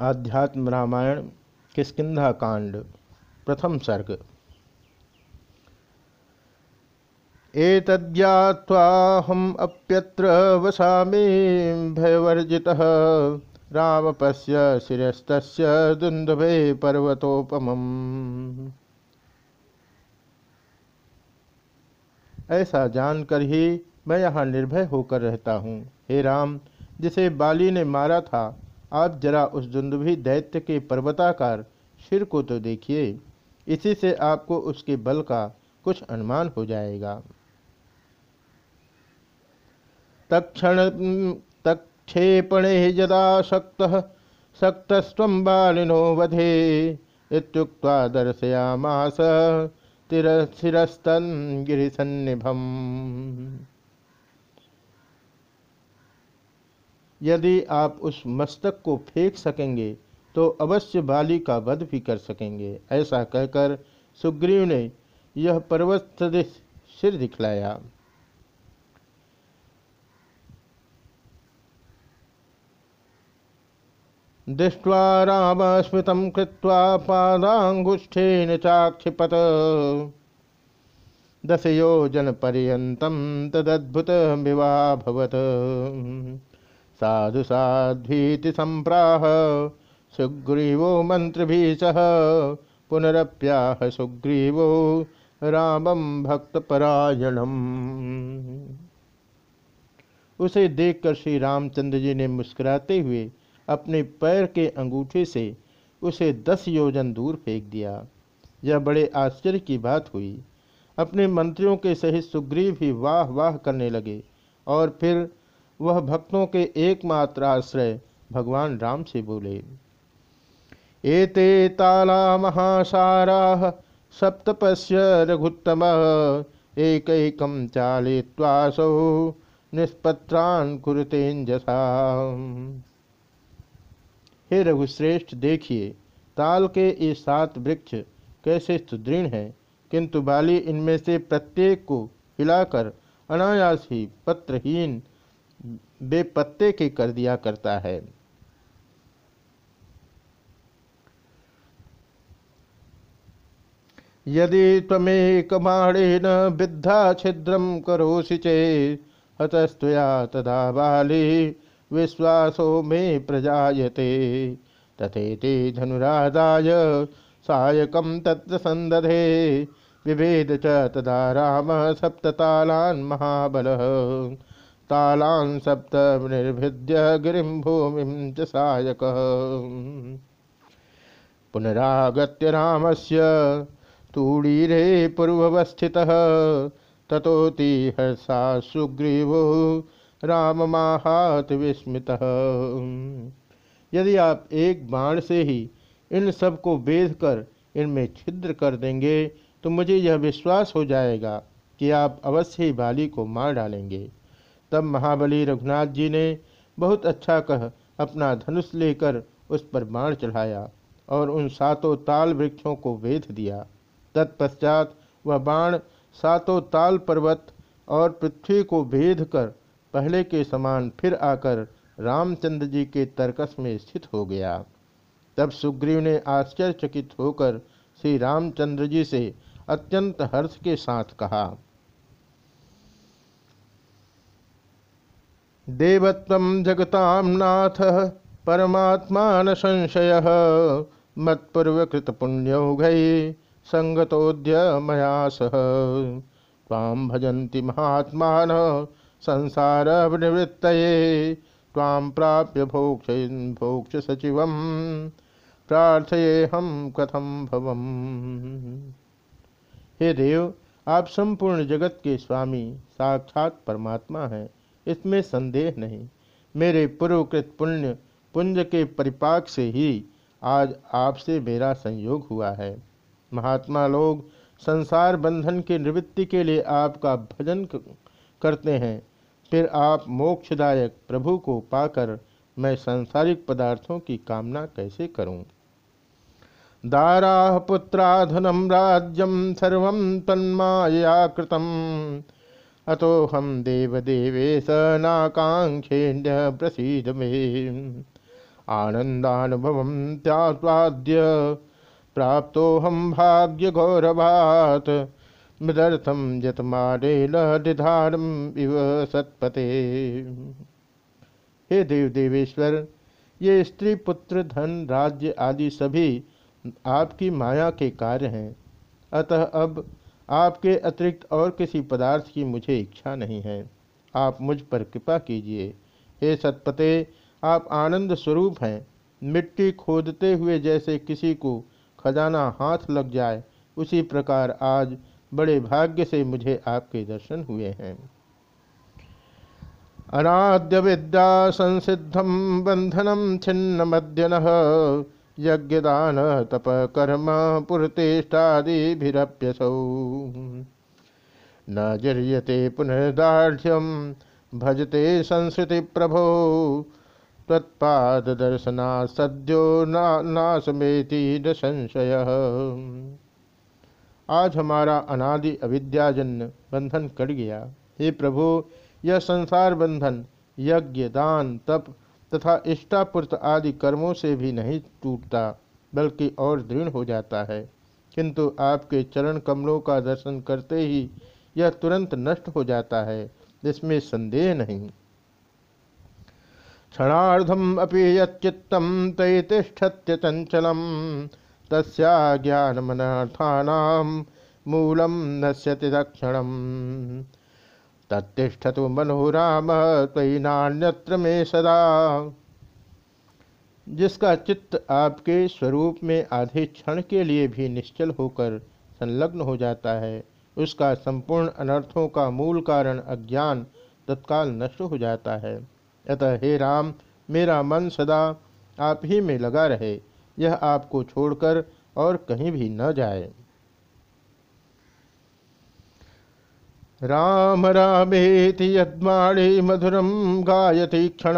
आध्यात्म रामायण किस्किंधा कांड, प्रथम सर्ग। एतद्यात्वाहम अप्यत्र वसामि, भयवर्जितः। राम पश्य शिस्त दुंदुभे पर्वतोपम ऐसा जानकर ही मैं यहाँ निर्भय होकर रहता हूँ। हे राम, जिसे बाली ने मारा था आप जरा उस दुंदुभी दैत्य के पर्वताकार शिर को तो देखिए, इसी से आपको उसके बल का कुछ अनुमान हो जाएगा। तक्षण तक्षेपणे यदा शक्त शक्तस्व बालिनो वधे, इत्युक्त्वा दर्शयामास तिरशिरस्तन गिरिसन्निभम। यदि आप उस मस्तक को फेंक सकेंगे तो अवश्य बाली का वध भी कर सकेंगे। ऐसा कहकर सुग्रीव ने यह पर्वत सिर दिखलाया। दृष्ट्वा राम स्मृत कृत्वा पादांगुष्ठेन चाक्षिपत। दस योजन पर्यतम तदद्भुत विवाभवत साधु साध्वीति संप्राह सुग्रीवो मंत्र सह पुनरप्याह सुग्रीवो रामम भक्तपरायणम। उसे देखकर श्री रामचंद्र जी ने मुस्कुराते हुए अपने पैर के अंगूठे से उसे दस योजन दूर फेंक दिया। यह बड़े आश्चर्य की बात हुई। अपने मंत्रियों के सहित सुग्रीव ही वाह वाह करने लगे और फिर वह भक्तों के एकमात्र आश्रय भगवान राम से बोले। एते ताला महासारा सप्तपश्य रघुत्तम एक चालित्वासो निष्पत्रान कुरुतेजसा। हे रघुश्रेष्ठ, देखिए, ताल के ये सात वृक्ष कैसे सुदृढ़ हैं, किंतु बाली इनमें से प्रत्येक को हिलाकर अनायास ही पत्रहीन बेपत्ते के कर दिया करता है। यदि तमेकमाणेन विद्धा छिद्रम करोसि चे हतस्तया तदा बाली विश्वासो मे प्रजायते। तथेति धनुराधाय सायकम तत्र संदधे विभेद च तदा राम सप्ततालान् महाबलः। तालान सप्त निर्भिद्य गिरिम भूमि च सायक। पुनरागत्य रामस्य तूड़ीरे पूर्वस्थितः ततोति हर्षा सुग्रीवो राम माहात विस्मित। यदि आप एक बाण से ही इन सबको बेध कर इनमें छिद्र कर देंगे तो मुझे यह विश्वास हो जाएगा कि आप अवश्य ही बाली को मार डालेंगे। तब महाबली रघुनाथ जी ने बहुत अच्छा कह अपना धनुष लेकर उस पर बाण चढ़ाया और उन सातों ताल वृक्षों को वेध दिया। तत्पश्चात वह बाण सातों ताल पर्वत और पृथ्वी को भेद कर पहले के समान फिर आकर रामचंद्र जी के तर्कस में स्थित हो गया। तब सुग्रीव ने आश्चर्यचकित होकर श्री रामचंद्र जी से अत्यंत हर्ष के साथ कहा देवत्व जगताम नाथ परमात्मा न संशय। मत्पूर्वकृत पुण्यौघ संगतोद्य मया सह ताम भजन्ति महात्मा संसार निवृत्त ताम प्राप्य भोक्ष भोक्ष सचिव प्रार्थये हम कथम भवम। हे देव, आप संपूर्ण जगत के स्वामी साक्षात परमात्मा हैं। इसमें संदेह नहीं। मेरे पूर्वकृत पुण्य, पुंज के परिपाक से ही आज आपसे मेरा संयोग हुआ है। महात्मा लोग संसार बंधन के निवृत्ति के लिए आपका भजन करते हैं। फिर आप मोक्षदायक प्रभु को पाकर मैं सांसारिक पदार्थों की कामना कैसे करूँ? दारा पुत्रा धनम राज्यम सर्व तन्माया अतो हम देवदेवे स नाकांक्षेण्य प्रसीद मे। आनंदानुभव त्याद्य प्राप्तोहम भाग्य गौरवात मृदर्थम यतमारेण निधारम इव सत्पते। हे देव देवेश्वर, ये स्त्री, पुत्र, धन, राज्य आदि सभी आपकी माया के कार्य हैं। अतः अब आपके अतिरिक्त और किसी पदार्थ की मुझे इच्छा नहीं है। आप मुझ पर कृपा कीजिए। हे सतपते, आप आनंद स्वरूप हैं। मिट्टी खोदते हुए जैसे किसी को खजाना हाथ लग जाए, उसी प्रकार आज बड़े भाग्य से मुझे आपके दर्शन हुए हैं। अनाद्य विद्या संसिद्धम बंधनम छिन्न मध्यन यज्ञदान, तप, कर्म पुरतेष्टादिभिरप्यसौ न जर्यते पुनर्दाढ़्यम भजते संस्कृति प्रभो तत्पाद दर्शना सद्यो नाशमेति न संशय। आज हमारा अनादि अविद्याजन्य बंधन कट गया। हे प्रभु, यह संसार बंधन, यज्ञ, दान, तप तथा इष्टापुर्त आदि कर्मों से भी नहीं टूटता, बल्कि और दृढ़ हो जाता है। किंतु आपके चरण कमलों का दर्शन करते ही यह तुरंत नष्ट हो जाता है इसमें संदेह नहीं। क्षणार्धम अपि यच्चित्तम तैतिष्ठत्य चंचलम तस्या ज्ञान मनार्थानाम मूलम नश्यति दक्षिणम। तत्तिष्ठतु मनोराम तयि नान्यत्र में सदा। जिसका चित्त आपके स्वरूप में आधे क्षण के लिए भी निश्चल होकर संलग्न हो जाता है, उसका संपूर्ण अनर्थों का मूल कारण अज्ञान तत्काल नष्ट हो जाता है। अतः हे राम, मेरा मन सदा आप ही में लगा रहे, यह आपको छोड़कर और कहीं भी न जाए। राम रामेति यद्वाणी मधुरम गायति क्षण।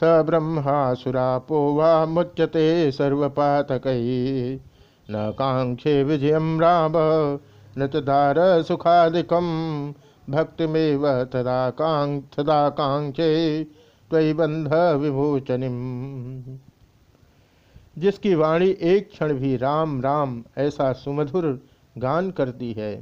स ब्रह्मासुरापो वा मुच्यते सर्वपातक। न कांक्षे विजय राम, न तदार सुखादिकम भक्तिमेव तदा कांक् तदा कांक्षे त्वयि बंध विभूचनिम जिसकी वाणी एक क्षण भी राम राम ऐसा सुमधुर गान करती है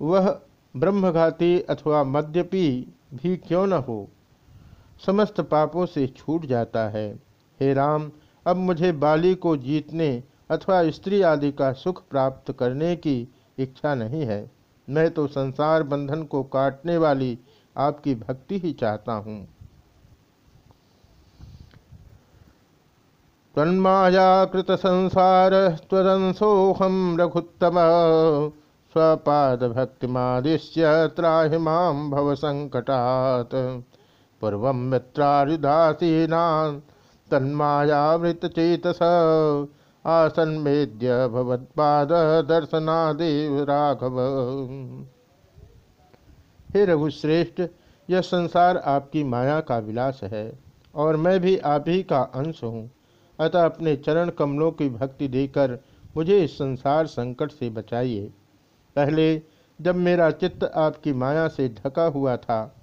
वह ब्रह्मघाती अथवा मद्यपी भी क्यों न हो? समस्त पापों से छूट जाता है। हे राम, अब मुझे बाली को जीतने अथवा स्त्री आदि का सुख प्राप्त करने की इच्छा नहीं है। मैं तो संसार बंधन को काटने वाली आपकी भक्ति ही चाहता हूँ। तन्मायाकृत संसार त्वदंसोहम रघुत्तम। स्वपाद भक्तिमादिश्य त्राहि माँ भव संकटात् पूर्व मित्रारिदासीना तन्मायावृतचेतस आसन्मेद्य राघव। हे रघुश्रेष्ठ, यह संसार आपकी माया का विलास है और मैं भी आप ही का अंश हूँ। अतः अपने चरण कमलों की भक्ति देकर मुझे इस संसार संकट से बचाइए। पहले जब मेरा चित्त आपकी माया से ढका हुआ था,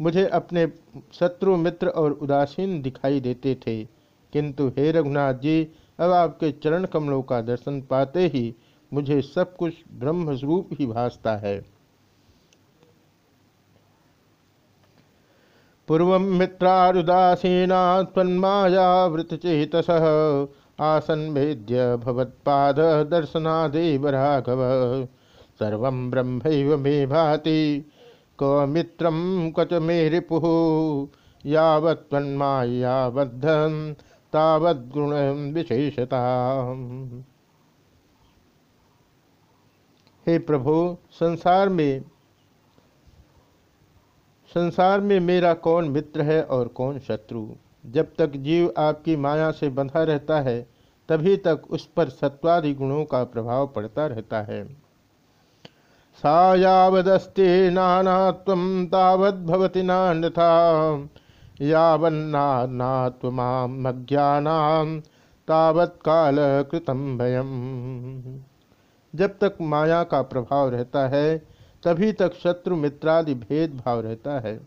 मुझे अपने शत्रु मित्र और उदासीन दिखाई देते थे। किंतु हे रघुनाथ जी, अब आपके चरण कमलों का दर्शन पाते ही मुझे सब कुछ ब्रह्म स्वरूप ही भासता है। पूर्व मित्रारुदासीना तन्मायावृतचेतस आसन भेद्य भवत्पाद दर्शनादेव राघव सर्व ब्रह्म मे भाति। क मित्रम कच मे रिपु। यावत्मायाबद्धम तावद्गुण विशेषता हे प्रभु, संसार में संसार में मेरा कौन मित्र है और कौन शत्रु? जब तक जीव आपकी माया से बंधा रहता है, तभी तक उस पर सत्वादि गुणों का प्रभाव पड़ता रहता है। सायावदस्ते नानात्व तावद्भवती नान्यथा यावन्नात्वज्ञानाम तावत काल कृतम भयम। जब तक माया का प्रभाव रहता है, तभी तक शत्रु मित्रादि भेदभाव रहता है।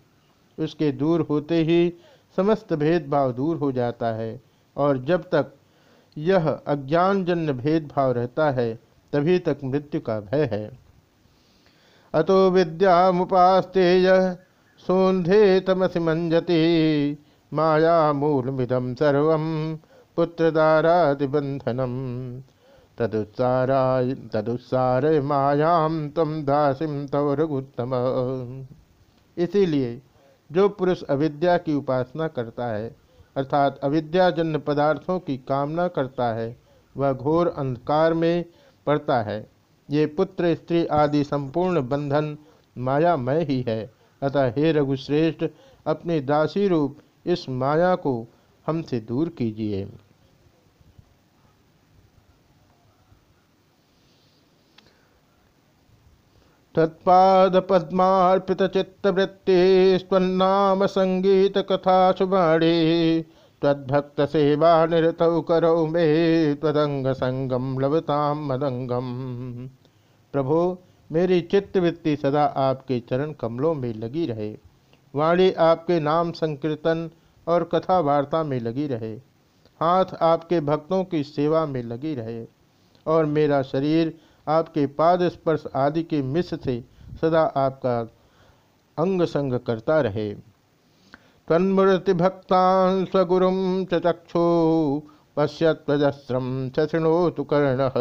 उसके दूर होते ही समस्त भेदभाव दूर हो जाता है और जब तक यह अज्ञानजन्य भेदभाव रहता है, तभी तक मृत्यु का भय है। अतो विद्या मुपास्तेय सोंधे तमसी मंजति माया मूलमिदम सर्व पुत्रदारादिबंधनम तदुत्सारा तदुत्सार मायाम तम दासिम तव रघुत्तम। इसीलिए जो पुरुष अविद्या की उपासना करता है, अर्थात अविद्याजन्य पदार्थों की कामना करता है, वह घोर अंधकार में पड़ता है। ये पुत्र, स्त्री आदि संपूर्ण बंधन मायामय ही है। अतः हे रघुश्रेष्ठ, अपने दासी रूप इस माया को हमसे दूर कीजिए। तत्पाद पद्मार्पित चित्तवृत्ति स्वनाम संगीत कथा सुबाणी तद्भक्त सेवा निरत करो मे तदंग संगम लवताम मदंगम प्रभो, मेरी चित्तवृत्ति सदा आपके चरण कमलों में लगी रहे। वाणी आपके नाम संकीर्तन और कथा वार्ता में लगी रहे। हाथ आपके भक्तों की सेवा में लगी रहे। और मेरा शरीर आपके पाद स्पर्श आदि के मिस से सदा आपका अंग संग करता रहे। तन्मूर्तिभक्तान् स्वगुरुं च चक्षु पश्यत्वजस्रं च कर्णः।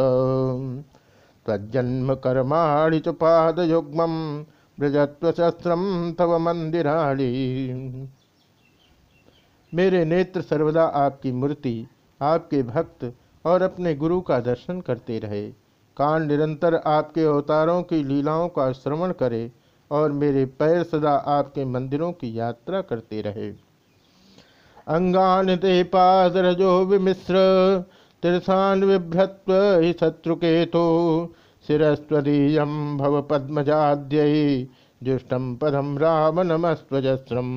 त्वज्जन्म कर्माणि च पादयुग्मं ब्रजत्वशस्त्रं तव मंदिराणि मेरे नेत्र सर्वदा आपकी मूर्ति, आपके भक्त और अपने गुरु का दर्शन करते रहे। कान निरंतर आपके अवतारों की लीलाओं का श्रवण करे और मेरे पैर सदा आपके मंदिरों की यात्रा करते रहे। अंगान ते पादरजो विमिश्र तीर्थान विभ्रत्व ही शत्रुकेतो शिस्वदीय भव पद्मजाद्य जुष्टम पदम राम नमस्वजस्रम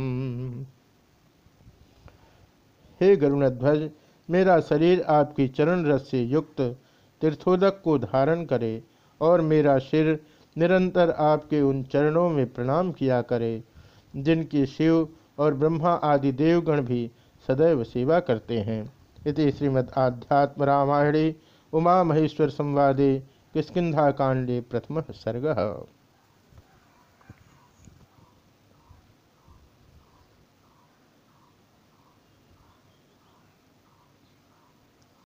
हे गरुणध्वज, मेरा शरीर आपकी चरण रस से युक्त तीर्थोदक को धारण करे और मेरा सिर निरंतर आपके उन चरणों में प्रणाम किया करे, जिनकी शिव और ब्रह्मा आदि देवगण भी सदैव सेवा करते हैं। इति श्रीमद् आध्यात्म रामायणे उमा महेश्वर संवादे किस्किंधा कांडे प्रथम सर्ग।